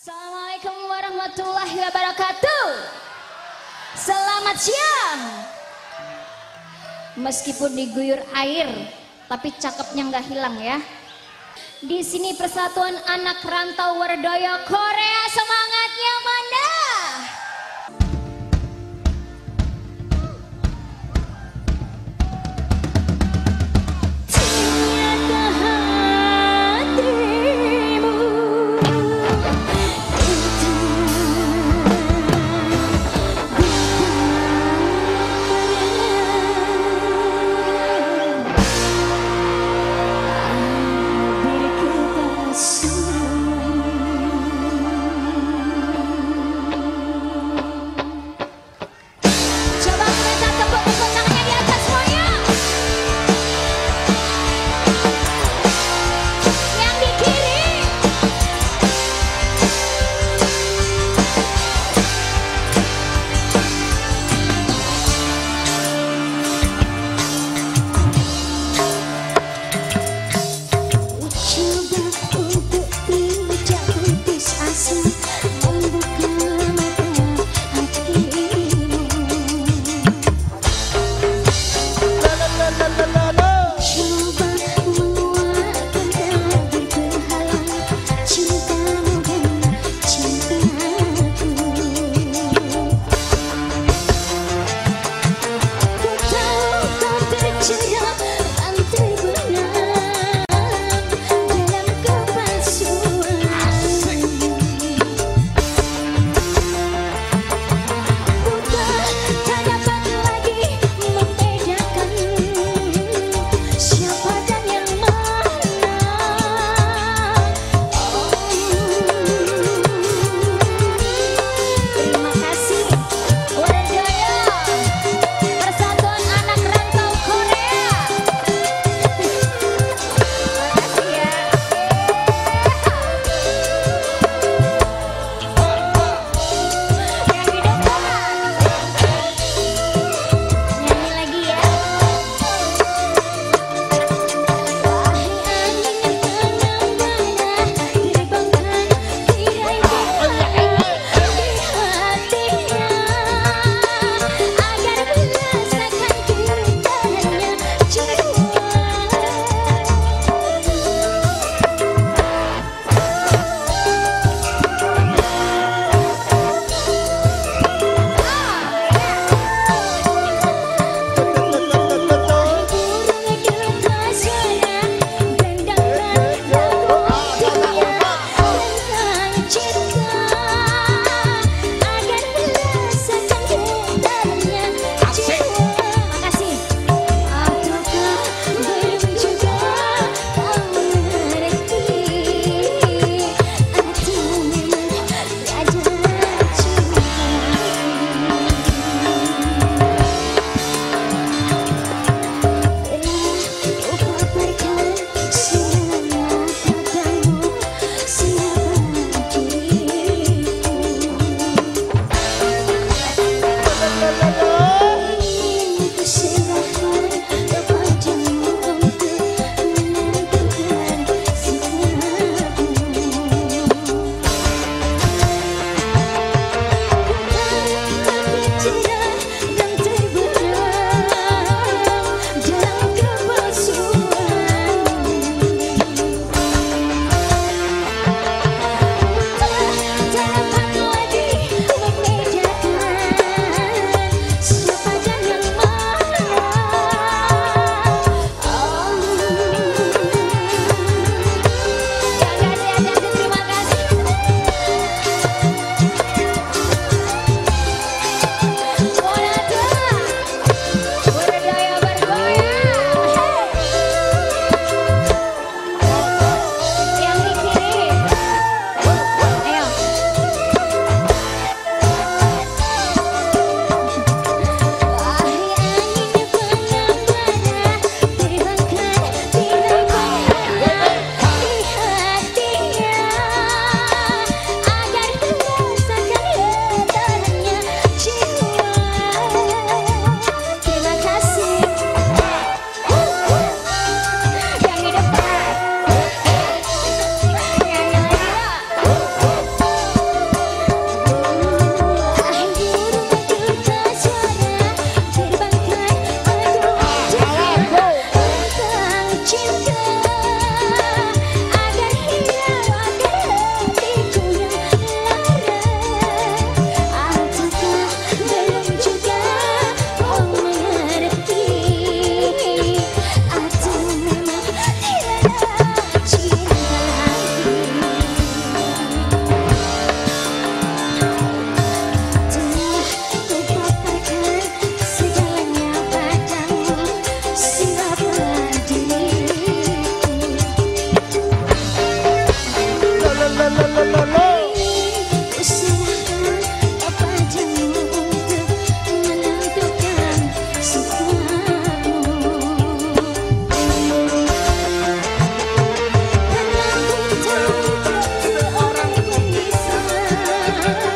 Assalamualaikum warahmatullahi wabarakatuh. Selamat siang. Meskipun diguyur air, tapi cakepnya nggak hilang ya. Di sini Persatuan Anak Rantau Werdoyo Korea semangatnya manda. Thank you.